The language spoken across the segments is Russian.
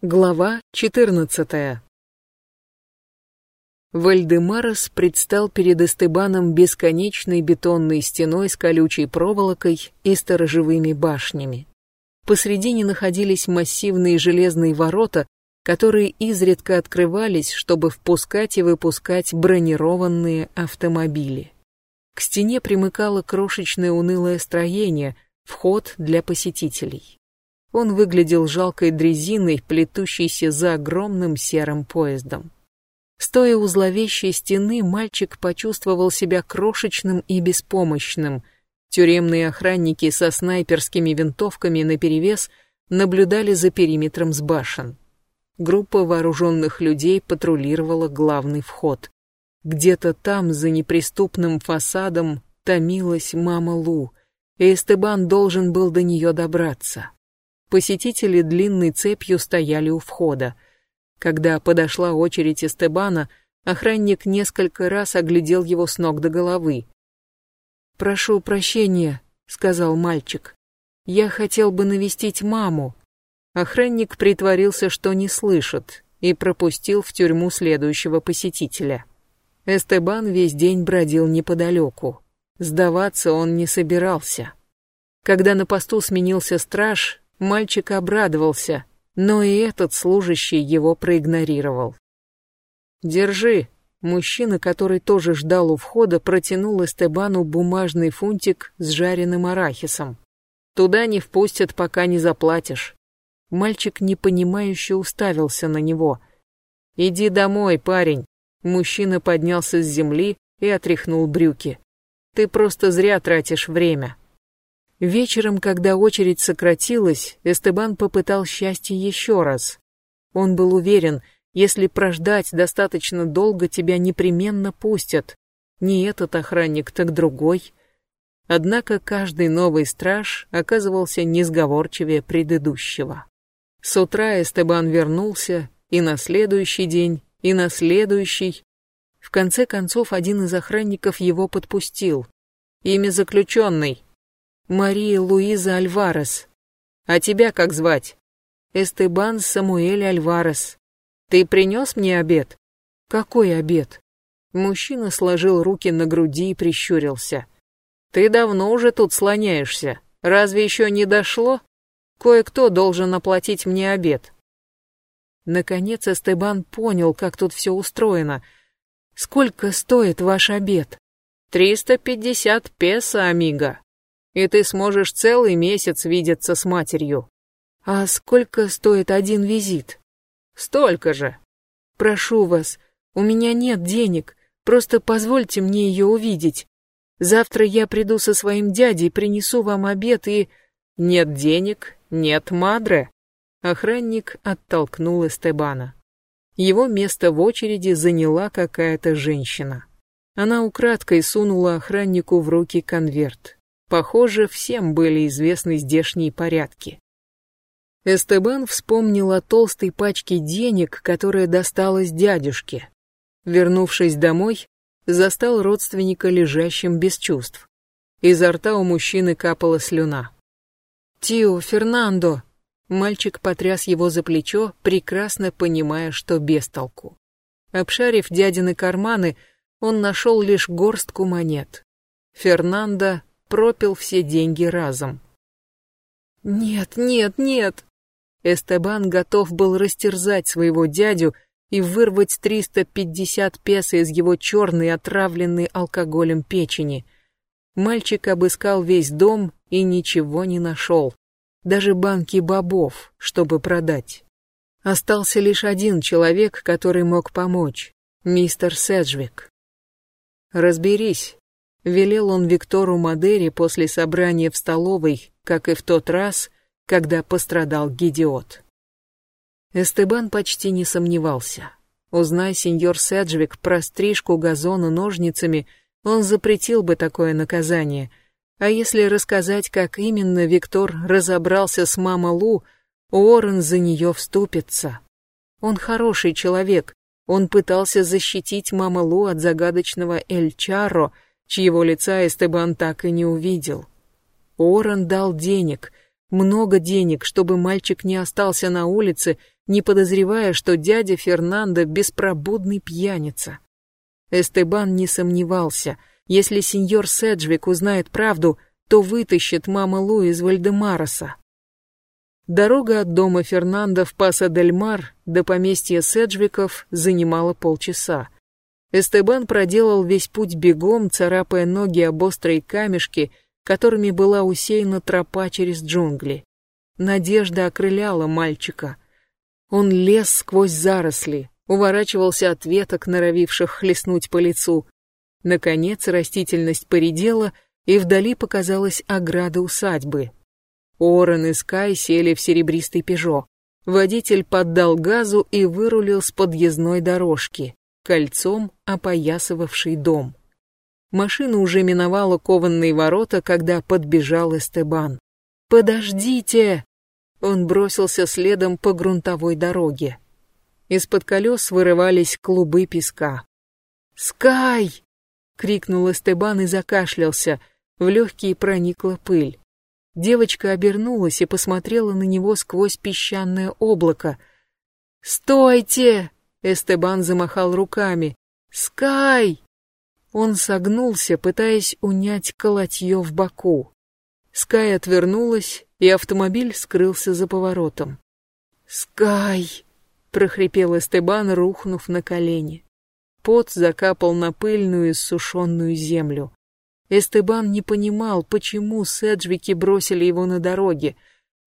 Глава 14 Вальдемарос предстал перед Эстебаном бесконечной бетонной стеной с колючей проволокой и сторожевыми башнями. Посредине находились массивные железные ворота, которые изредка открывались, чтобы впускать и выпускать бронированные автомобили. К стене примыкало крошечное унылое строение, вход для посетителей. Он выглядел жалкой дрезиной, плетущейся за огромным серым поездом. Стоя у зловещей стены, мальчик почувствовал себя крошечным и беспомощным. Тюремные охранники со снайперскими винтовками наперевес наблюдали за периметром с башен. Группа вооруженных людей патрулировала главный вход. Где-то там, за неприступным фасадом, томилась мама Лу, и Эстебан должен был до нее добраться. Посетители длинной цепью стояли у входа. Когда подошла очередь Эстебана, охранник несколько раз оглядел его с ног до головы. «Прошу прощения», — сказал мальчик. «Я хотел бы навестить маму». Охранник притворился, что не слышит, и пропустил в тюрьму следующего посетителя. Эстебан весь день бродил неподалеку. Сдаваться он не собирался. Когда на посту сменился страж, Мальчик обрадовался, но и этот служащий его проигнорировал. «Держи», Мужчина, который тоже ждал у входа, протянул Эстебану бумажный фунтик с жареным арахисом. «Туда не впустят, пока не заплатишь». Мальчик непонимающе уставился на него. «Иди домой, парень». Мужчина поднялся с земли и отряхнул брюки. «Ты просто зря тратишь время». Вечером, когда очередь сократилась, Эстебан попытал счастье еще раз. Он был уверен, если прождать достаточно долго, тебя непременно пустят. Не этот охранник, так другой. Однако каждый новый страж оказывался несговорчивее предыдущего. С утра Эстебан вернулся, и на следующий день, и на следующий. В конце концов, один из охранников его подпустил. Имя заключенный, Мария Луиза Альварес. А тебя как звать? Эстебан Самуэль Альварес. Ты принес мне обед? Какой обед? Мужчина сложил руки на груди и прищурился. Ты давно уже тут слоняешься. Разве еще не дошло? Кое-кто должен оплатить мне обед. Наконец Эстебан понял, как тут все устроено. Сколько стоит ваш обед? Триста пятьдесят песо, амиго и ты сможешь целый месяц видеться с матерью. А сколько стоит один визит? Столько же. Прошу вас, у меня нет денег, просто позвольте мне ее увидеть. Завтра я приду со своим дядей, принесу вам обед и... Нет денег, нет мадре. Охранник оттолкнул Эстебана. Его место в очереди заняла какая-то женщина. Она украдкой сунула охраннику в руки конверт. Похоже, всем были известны здешние порядки. Эстебан вспомнил о толстой пачке денег, которая досталась дядюшке. Вернувшись домой, застал родственника лежащим без чувств. Изо рта у мужчины капала слюна. «Тио, Фернандо!» Мальчик потряс его за плечо, прекрасно понимая, что без толку. Обшарив дядины карманы, он нашел лишь горстку монет. Фернандо пропил все деньги разом. «Нет, нет, нет!» Эстебан готов был растерзать своего дядю и вырвать 350 песо из его черной, отравленной алкоголем печени. Мальчик обыскал весь дом и ничего не нашел. Даже банки бобов, чтобы продать. Остался лишь один человек, который мог помочь. Мистер Седжвик. «Разберись, Велел он Виктору Мадери после собрания в столовой, как и в тот раз, когда пострадал Гидиот. Эстебан почти не сомневался. Узнай сеньор Седжвик про стрижку газона ножницами, он запретил бы такое наказание. А если рассказать, как именно Виктор разобрался с мама Лу, Уоррен за нее вступится. Он хороший человек, он пытался защитить мама Лу от загадочного Эль Чарро, чьего лица Эстебан так и не увидел. Оран дал денег, много денег, чтобы мальчик не остался на улице не подозревая, что дядя Фернандо беспробудный пьяница. Эстебан не сомневался, если сеньор Седжвик узнает правду, то вытащит мама Лу из Вальдемароса. Дорога от дома Фернандо в Паса-дель-Мар до поместья Седжвиков занимала полчаса. Эстебан проделал весь путь бегом, царапая ноги об острые камешки, которыми была усеяна тропа через джунгли. Надежда окрыляла мальчика. Он лез сквозь заросли, уворачивался от веток, норовивших хлестнуть по лицу. Наконец растительность поредела, и вдали показалась ограда усадьбы. Орен и Скай сели в серебристый пежо. Водитель поддал газу и вырулил с подъездной дорожки, кольцом опоясывавший дом. Машина уже миновала кованные ворота, когда подбежал Эстебан. «Подождите!» Он бросился следом по грунтовой дороге. Из-под колес вырывались клубы песка. «Скай!» — крикнул Эстебан и закашлялся. В легкие проникла пыль. Девочка обернулась и посмотрела на него сквозь песчаное облако. «Стойте!» — Эстебан замахал руками. «Скай!» Он согнулся, пытаясь унять колотье в боку. Скай отвернулась, и автомобиль скрылся за поворотом. «Скай!» — прохрипел Эстебан, рухнув на колени. Пот закапал на пыльную иссушенную землю. Эстебан не понимал, почему Седжвики бросили его на дороге.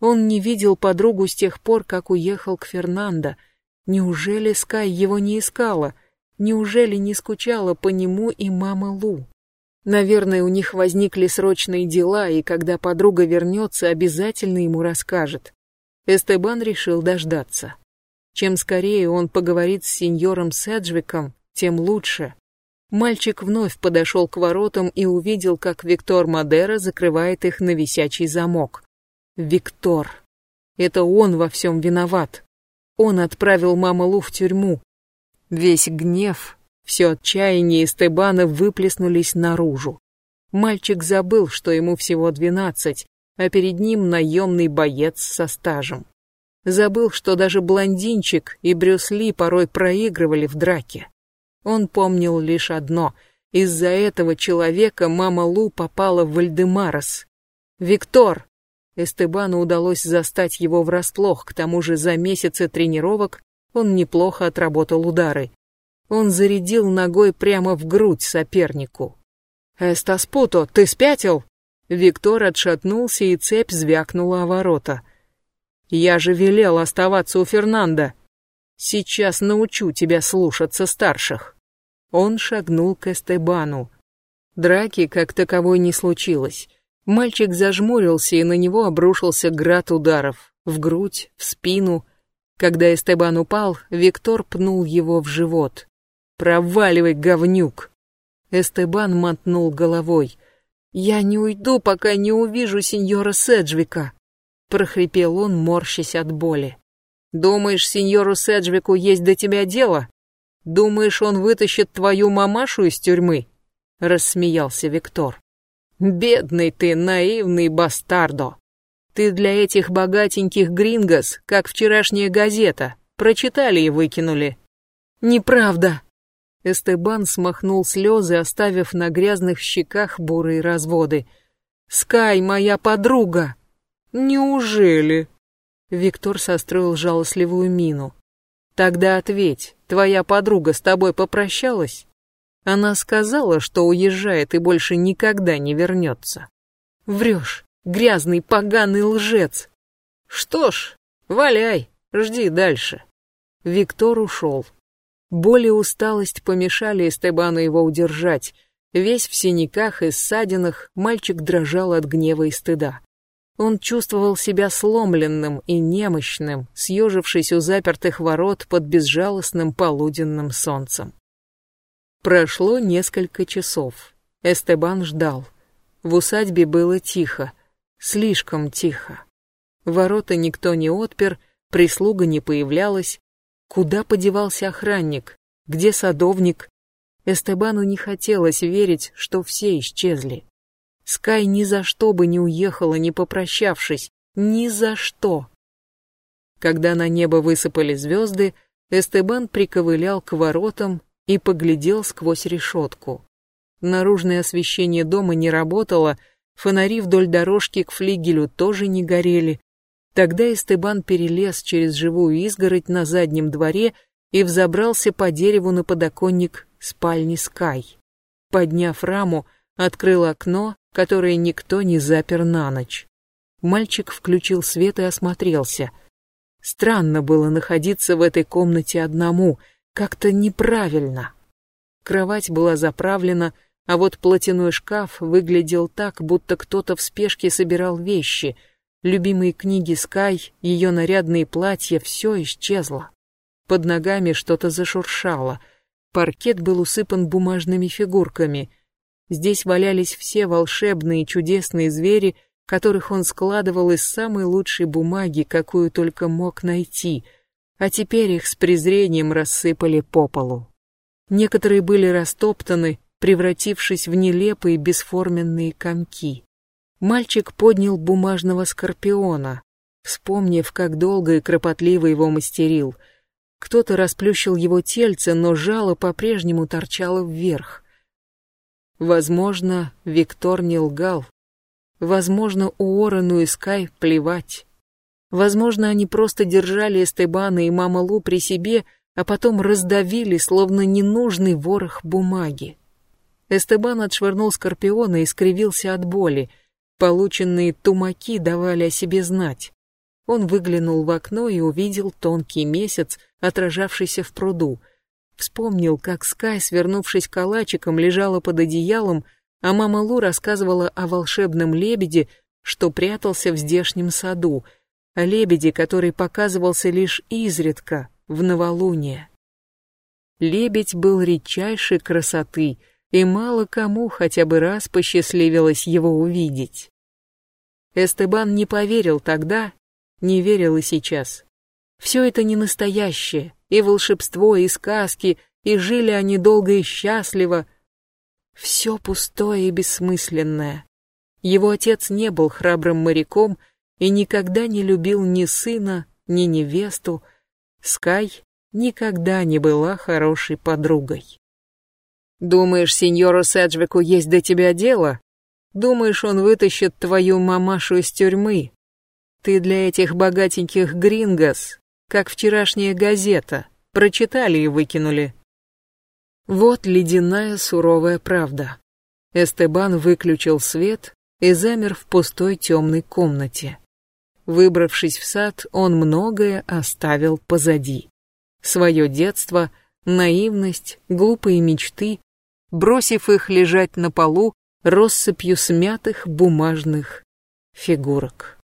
Он не видел подругу с тех пор, как уехал к Фернандо. Неужели Скай его не искала? Неужели не скучала по нему и мама Лу? Наверное, у них возникли срочные дела, и когда подруга вернется, обязательно ему расскажет. Эстебан решил дождаться. Чем скорее он поговорит с сеньором Седжвиком, тем лучше. Мальчик вновь подошел к воротам и увидел, как Виктор Мадера закрывает их на висячий замок. Виктор. Это он во всем виноват. Он отправил маму Лу в тюрьму. Весь гнев, все отчаяние Эстебана выплеснулись наружу. Мальчик забыл, что ему всего двенадцать, а перед ним наемный боец со стажем. Забыл, что даже блондинчик и Брюс Ли порой проигрывали в драке. Он помнил лишь одно — из-за этого человека мама Лу попала в Вальдемарос. «Виктор!» Эстебану удалось застать его врасплох, к тому же за месяцы тренировок он неплохо отработал удары. Он зарядил ногой прямо в грудь сопернику. «Эстаспуто, ты спятил?» Виктор отшатнулся, и цепь звякнула о ворота. «Я же велел оставаться у Фернанда. Сейчас научу тебя слушаться старших. Он шагнул к Эстебану. Драки как таковой не случилось. Мальчик зажмурился, и на него обрушился град ударов. В грудь, в спину. Когда Эстебан упал, Виктор пнул его в живот. «Проваливай, говнюк!» Эстебан мотнул головой. «Я не уйду, пока не увижу сеньора Седжвика!» прохрипел он, морщась от боли. Думаешь, сеньору Седжвику есть до тебя дело? Думаешь, он вытащит твою мамашу из тюрьмы?» Рассмеялся Виктор. «Бедный ты, наивный бастардо! Ты для этих богатеньких грингос, как вчерашняя газета, прочитали и выкинули». «Неправда!» Эстебан смахнул слезы, оставив на грязных щеках бурые разводы. «Скай, моя подруга!» «Неужели?» Виктор состроил жалостливую мину. «Тогда ответь, твоя подруга с тобой попрощалась?» Она сказала, что уезжает и больше никогда не вернется. Врешь, грязный поганый лжец. Что ж, валяй, жди дальше. Виктор ушел. Боль и усталость помешали Эстебану его удержать. Весь в синяках и ссадинах, мальчик дрожал от гнева и стыда. Он чувствовал себя сломленным и немощным, съежившись у запертых ворот под безжалостным полуденным солнцем. Прошло несколько часов. Эстебан ждал. В усадьбе было тихо, слишком тихо. Ворота никто не отпер, прислуга не появлялась. Куда подевался охранник? Где садовник? Эстебану не хотелось верить, что все исчезли. Скай ни за что бы не уехала, не попрощавшись. Ни за что. Когда на небо высыпали звезды, Эстебан приковылял к воротам и поглядел сквозь решетку. Наружное освещение дома не работало, фонари вдоль дорожки к флигелю тоже не горели. Тогда Эстебан перелез через живую изгородь на заднем дворе и взобрался по дереву на подоконник спальни Скай. Подняв раму, открыл окно, которое никто не запер на ночь. Мальчик включил свет и осмотрелся. Странно было находиться в этой комнате одному, как-то неправильно. Кровать была заправлена, а вот платяной шкаф выглядел так, будто кто-то в спешке собирал вещи. Любимые книги Скай, ее нарядные платья, все исчезло. Под ногами что-то зашуршало. Паркет был усыпан бумажными фигурками. Здесь валялись все волшебные чудесные звери, которых он складывал из самой лучшей бумаги, какую только мог найти, а теперь их с презрением рассыпали по полу. Некоторые были растоптаны, превратившись в нелепые бесформенные комки. Мальчик поднял бумажного скорпиона, вспомнив, как долго и кропотливо его мастерил. Кто-то расплющил его тельце, но жало по-прежнему торчало вверх. Возможно, Виктор не лгал. Возможно, Уоррену и Скай плевать. Возможно, они просто держали Эстебана и мама Лу при себе, а потом раздавили, словно ненужный ворох бумаги. Эстебан отшвырнул Скорпиона и скривился от боли. Полученные тумаки давали о себе знать. Он выглянул в окно и увидел тонкий месяц, отражавшийся в пруду. Вспомнил, как Скай, свернувшись калачиком, лежала под одеялом, а мама Лу рассказывала о волшебном лебеде, что прятался в здешнем саду, о лебеде, который показывался лишь изредка, в новолуние. Лебедь был редчайшей красоты, и мало кому хотя бы раз посчастливилось его увидеть. Эстебан не поверил тогда, не верил и сейчас. Все это не настоящее, и волшебство, и сказки, и жили они долго и счастливо, все пустое и бессмысленное. Его отец не был храбрым моряком и никогда не любил ни сына, ни невесту. Скай никогда не была хорошей подругой. «Думаешь, сеньору Седжвику есть до тебя дело? Думаешь, он вытащит твою мамашу из тюрьмы? Ты для этих богатеньких грингос, как вчерашняя газета, прочитали и выкинули. Вот ледяная суровая правда. Эстебан выключил свет и замер в пустой темной комнате. Выбравшись в сад, он многое оставил позади. Свое детство, наивность, глупые мечты, бросив их лежать на полу россыпью смятых бумажных фигурок.